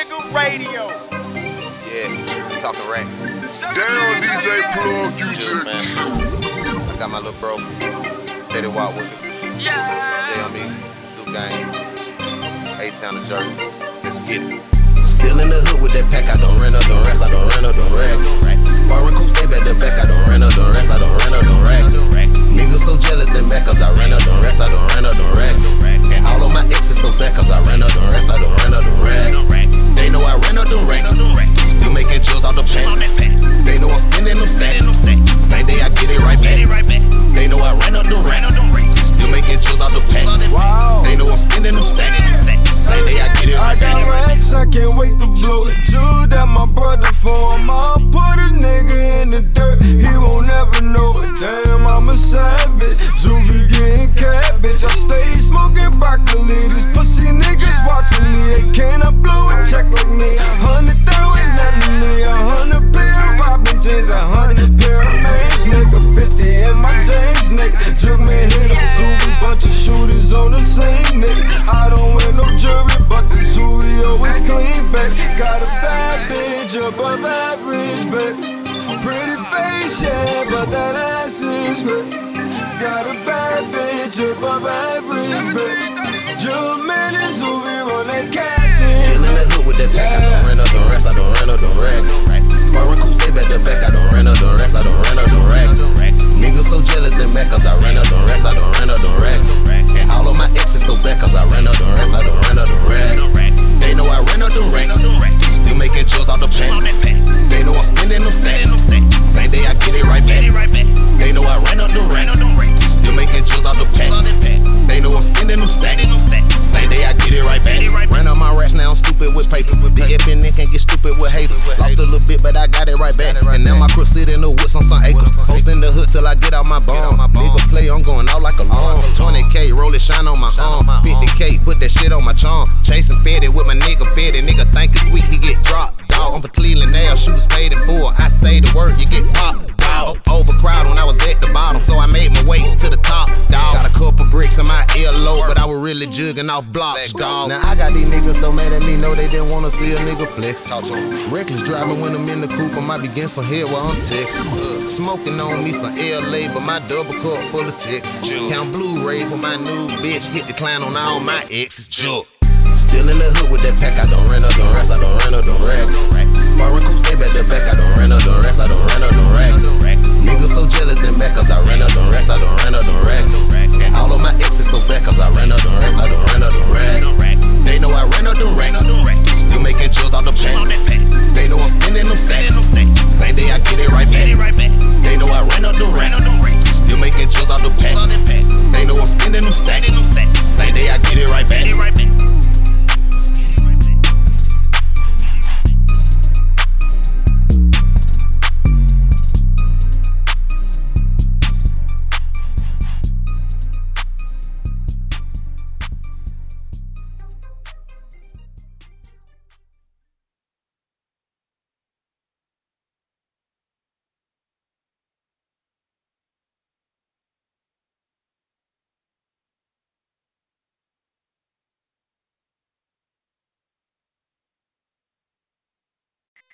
nigga radio. Yeah, talking racks. Damn, DJ Plug, you Chill, man. I got my little bro. Let it walk with me. Yeah. Yeah, me. Soup gang. A-Town of Jersey. Let's get it. Still in the hood with that pack, I don't rent up, don't rest, I don't rent up, don't rags. Foreign cool stay back the back, I don't rent up, don't rest, I don't rent up, don't rags. Niggas so jealous and mad cause I rent up, don't rest, I don't rent up, don't rags. And all of my exes so sad cause I rent up, don't rest, I don't rent up, don't rags. Know I rent up, don't rags. Still making jewels out the pack. They know I'm spending them stacks. Same day I get it right back. They know I rent up, don't rags. Still making jewels out the pack. They know I'm spending them stacks. Same day I get it I got racks, I can't wait to blow it. Jewel that my brother form. I'll bit, but I got it right back. And now my crew sit in the woods on some acres. Post in the hood till I get out my bone. Nigga play, I'm going out like a long. 20k, roll it, shine on my arm. 50k, put that shit on my charm. Chasing Fetty with my nigga Fetty. Nigga really mm-hmm. jugging off blocks, dog. Now I got these niggas so mad at me, know they didn't wanna see a nigga flex. Talk to. Reckless driving when I'm in the coupe, I might be getting some head while I'm texting. Smoking on me some LA, but my double cup full of text. Count Blu-rays with my new bitch, hit the client on all my exes. Still in the hood with that pack, I don't run up the racks, I don't run up the racks. Foreign coupe, stay back the back, I don't run up the